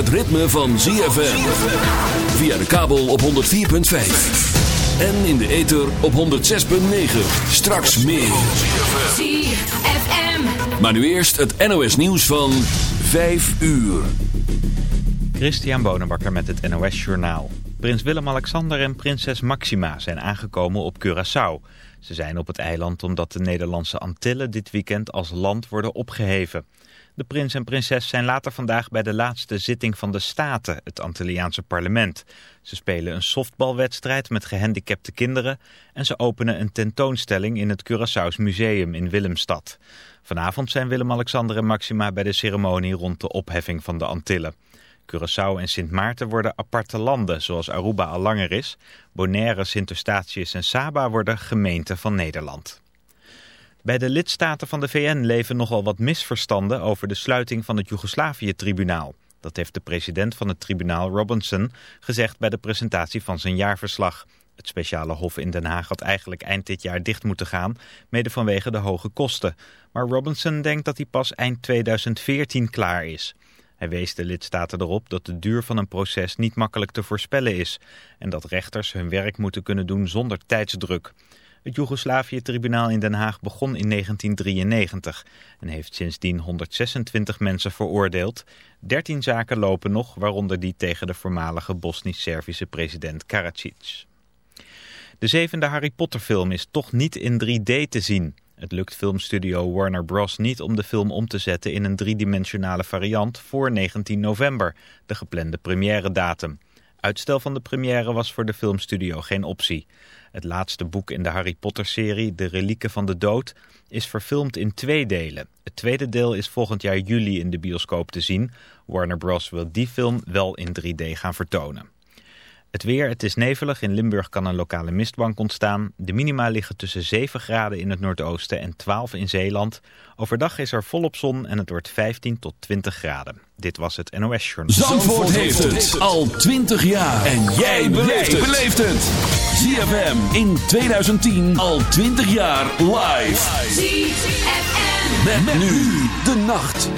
het ritme van ZFM. Via de kabel op 104.5. En in de ether op 106.9. Straks meer. ZFM. Maar nu eerst het NOS nieuws van 5 uur. Christian Bonenbakker met het NOS Journaal. Prins Willem-Alexander en prinses Maxima zijn aangekomen op Curaçao. Ze zijn op het eiland omdat de Nederlandse Antillen dit weekend als land worden opgeheven. De prins en prinses zijn later vandaag bij de laatste zitting van de Staten, het Antilliaanse parlement. Ze spelen een softbalwedstrijd met gehandicapte kinderen en ze openen een tentoonstelling in het Curaçao's Museum in Willemstad. Vanavond zijn Willem-Alexander en Maxima bij de ceremonie rond de opheffing van de Antillen. Curaçao en Sint Maarten worden aparte landen, zoals Aruba al langer is. Bonaire, Sint Eustatius en Saba worden gemeenten van Nederland. Bij de lidstaten van de VN leven nogal wat misverstanden over de sluiting van het Joegoslavië-tribunaal. Dat heeft de president van het tribunaal Robinson gezegd bij de presentatie van zijn jaarverslag. Het speciale hof in Den Haag had eigenlijk eind dit jaar dicht moeten gaan, mede vanwege de hoge kosten. Maar Robinson denkt dat hij pas eind 2014 klaar is. Hij wees de lidstaten erop dat de duur van een proces niet makkelijk te voorspellen is en dat rechters hun werk moeten kunnen doen zonder tijdsdruk. Het Joegoslavië-tribunaal in Den Haag begon in 1993 en heeft sindsdien 126 mensen veroordeeld. 13 zaken lopen nog, waaronder die tegen de voormalige Bosnisch-Servische president Karadzic. De zevende Harry Potter film is toch niet in 3D te zien. Het lukt filmstudio Warner Bros. niet om de film om te zetten in een driedimensionale variant voor 19 november, de geplande première datum. Uitstel van de première was voor de filmstudio geen optie. Het laatste boek in de Harry Potter-serie, De Relieken van de Dood, is verfilmd in twee delen. Het tweede deel is volgend jaar juli in de bioscoop te zien. Warner Bros. wil die film wel in 3D gaan vertonen. Het weer, het is nevelig. In Limburg kan een lokale mistbank ontstaan. De minima liggen tussen 7 graden in het noordoosten en 12 in Zeeland. Overdag is er volop zon en het wordt 15 tot 20 graden. Dit was het NOS Journal. Zandvoort heeft het al 20 jaar. En jij beleeft het. ZFM in 2010 al 20 jaar live. ZFM. Met, met nu de nacht.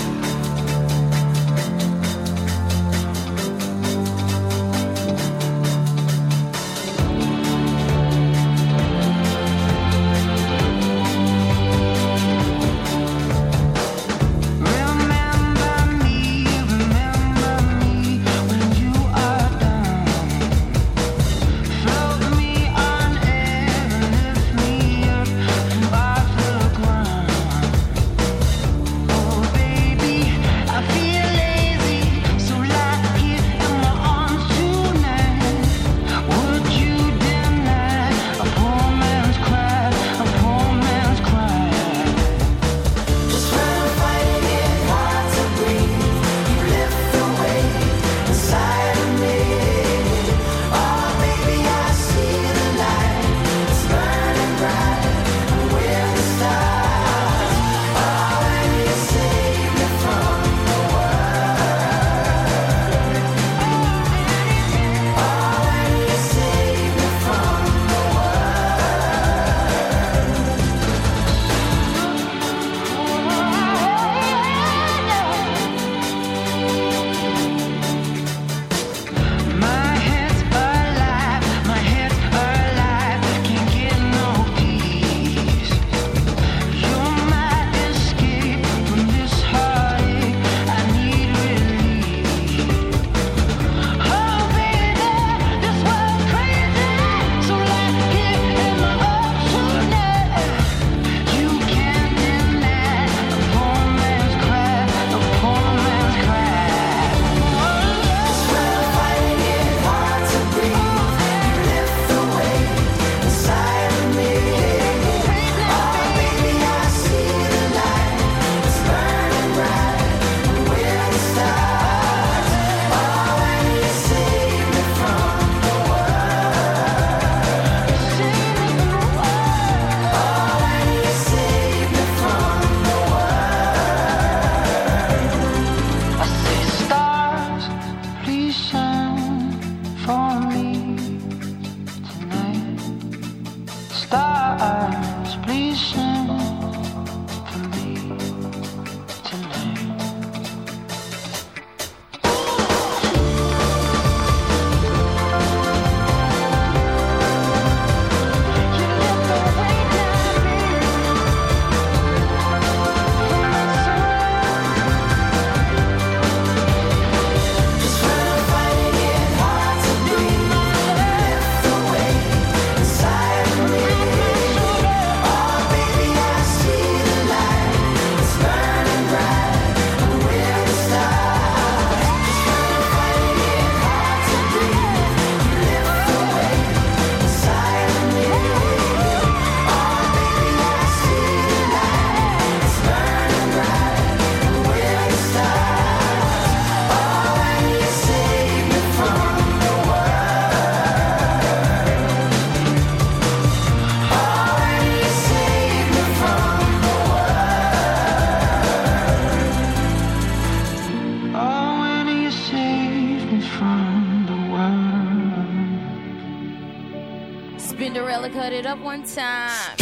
up one time.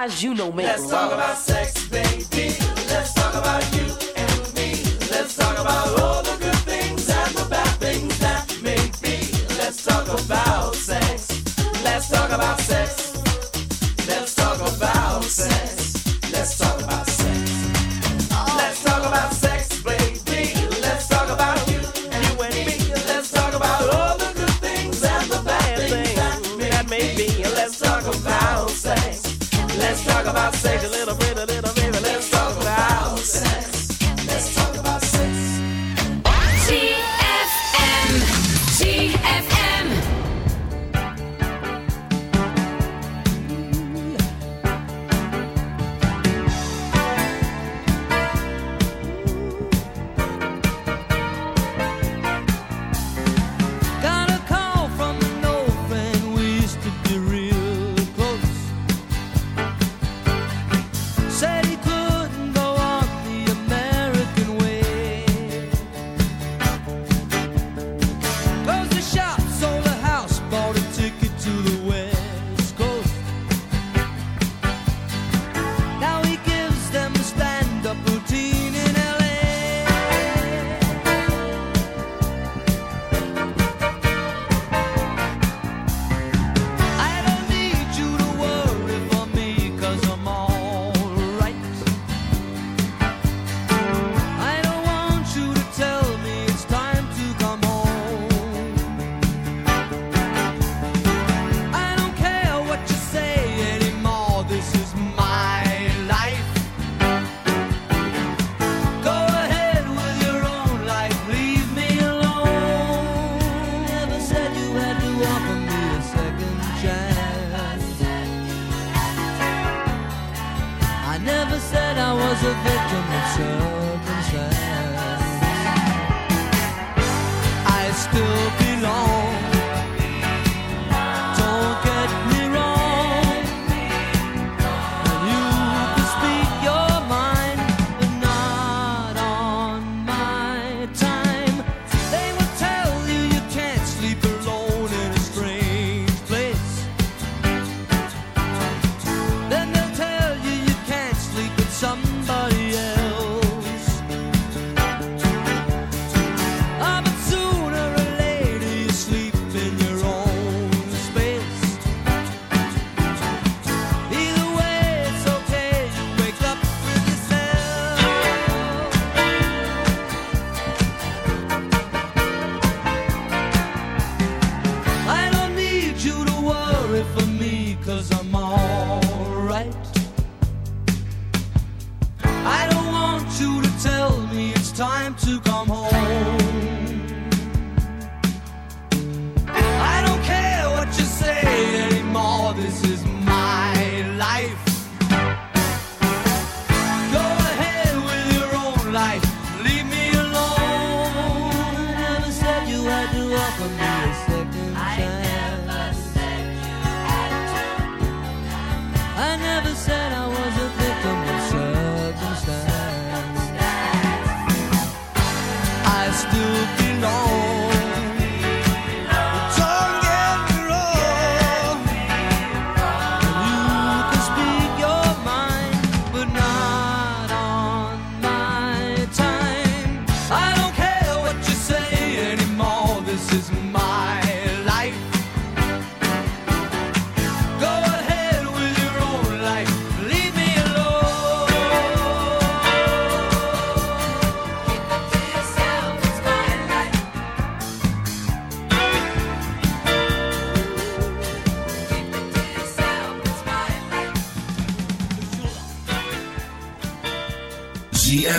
guys you know make Let's love. talk about sex.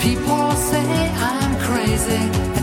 People say I'm crazy.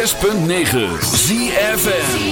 106.9 ZFM.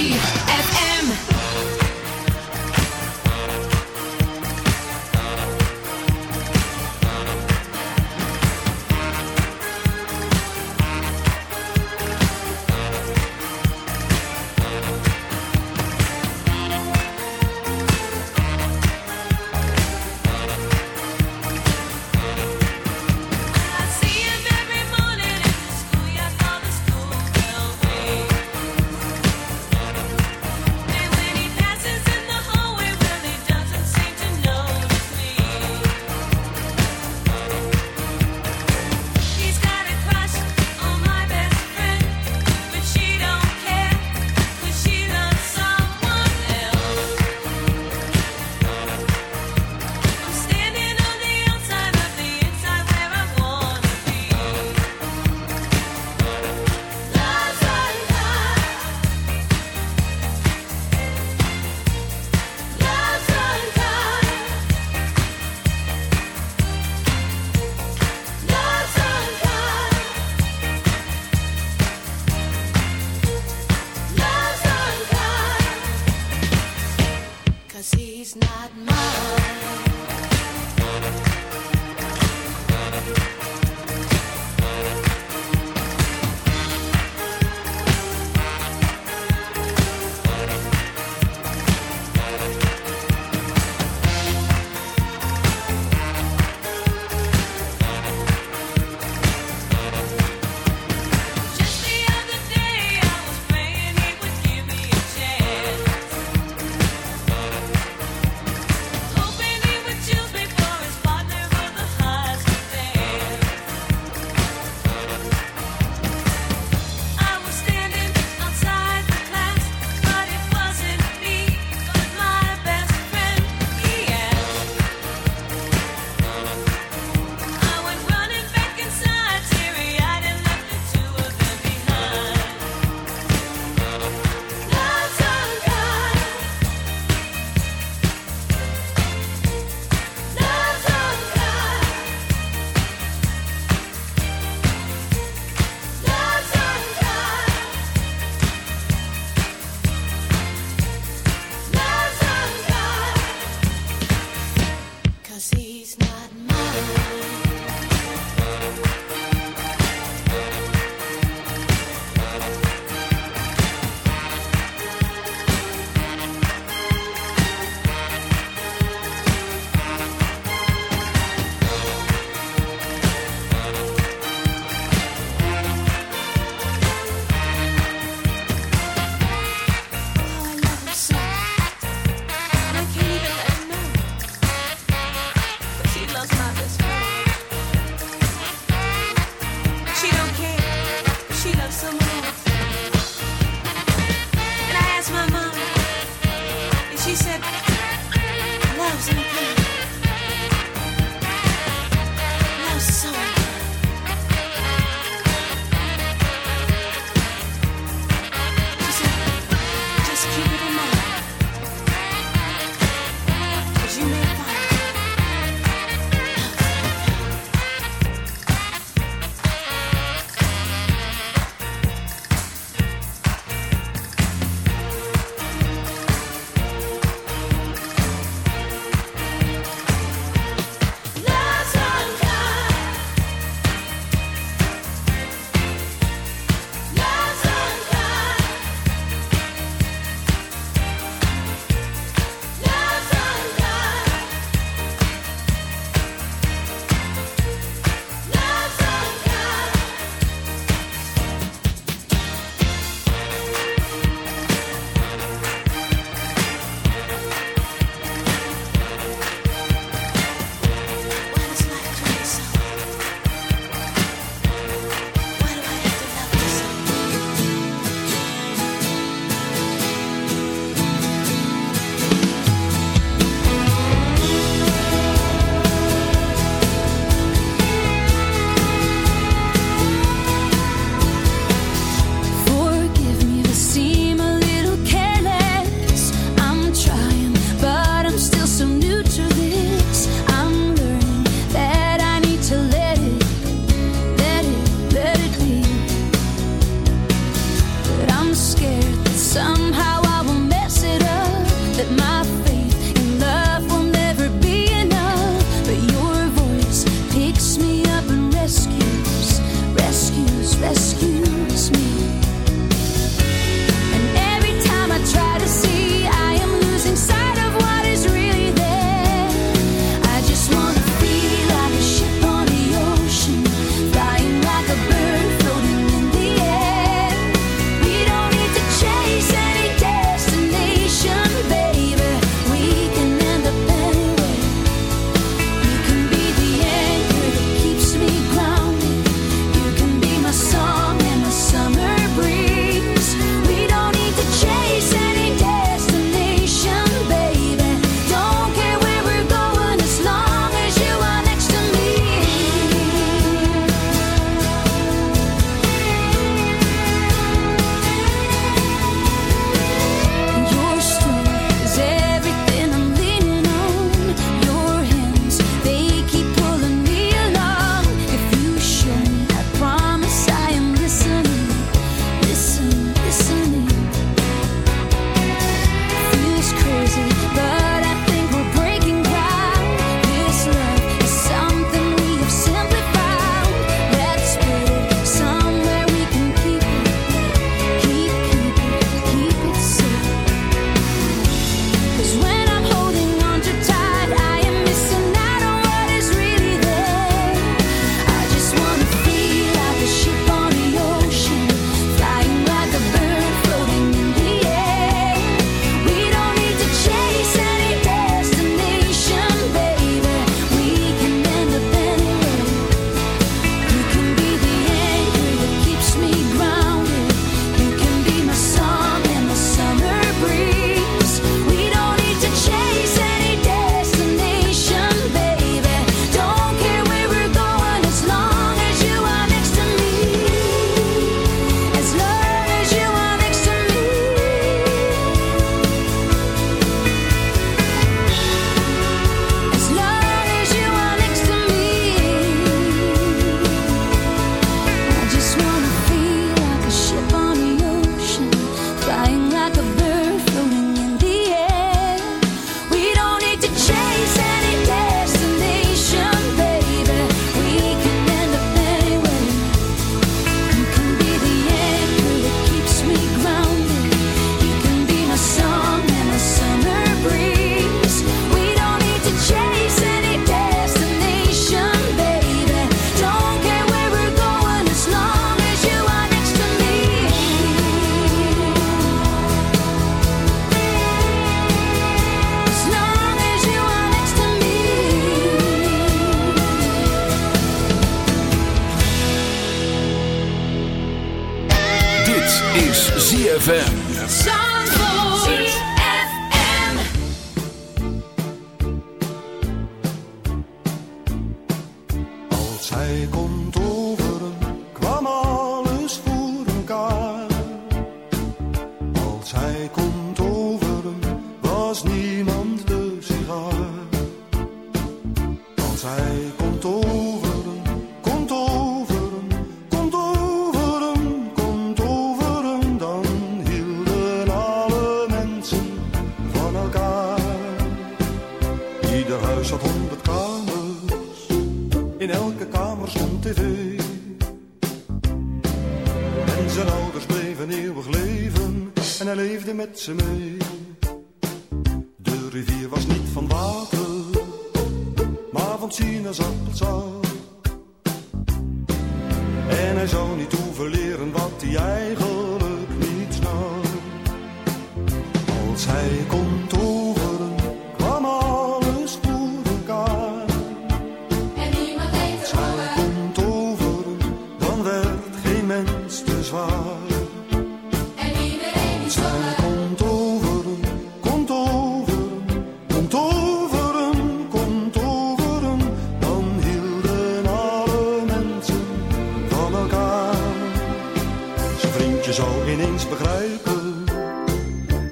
Je zou ineens begrijpen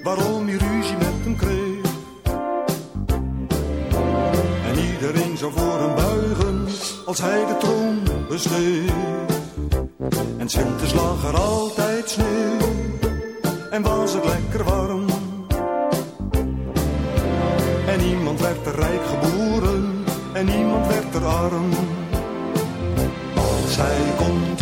waarom je ruzie met hem kreeg. En iedereen zou voor hem buigen als hij de troon besteed. En winters lag er altijd sneeuw en was het lekker warm. En niemand werd er rijk geboren en niemand werd er arm. Zij komt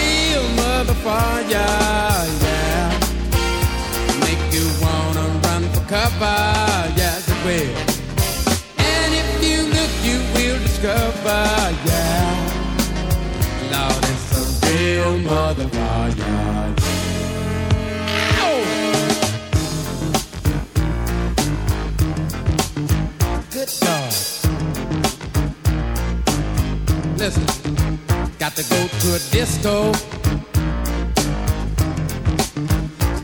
of the fire, yeah. Make you wanna run for cover, yes it will. And if you look, you will discover, yeah. Lord, it's a real motherfucker. Yeah. good dog. Listen, got to go to a disco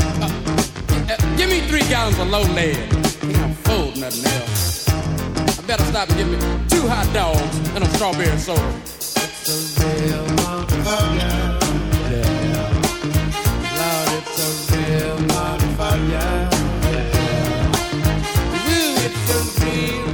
Uh, uh, give me three gallons of low lead. I'm full, nothing else. I better stop and get me two hot dogs and a strawberry soda. It's a real motherfucker. Yeah. Lord, it's a real motherfucker. Yeah. Ooh, it's a real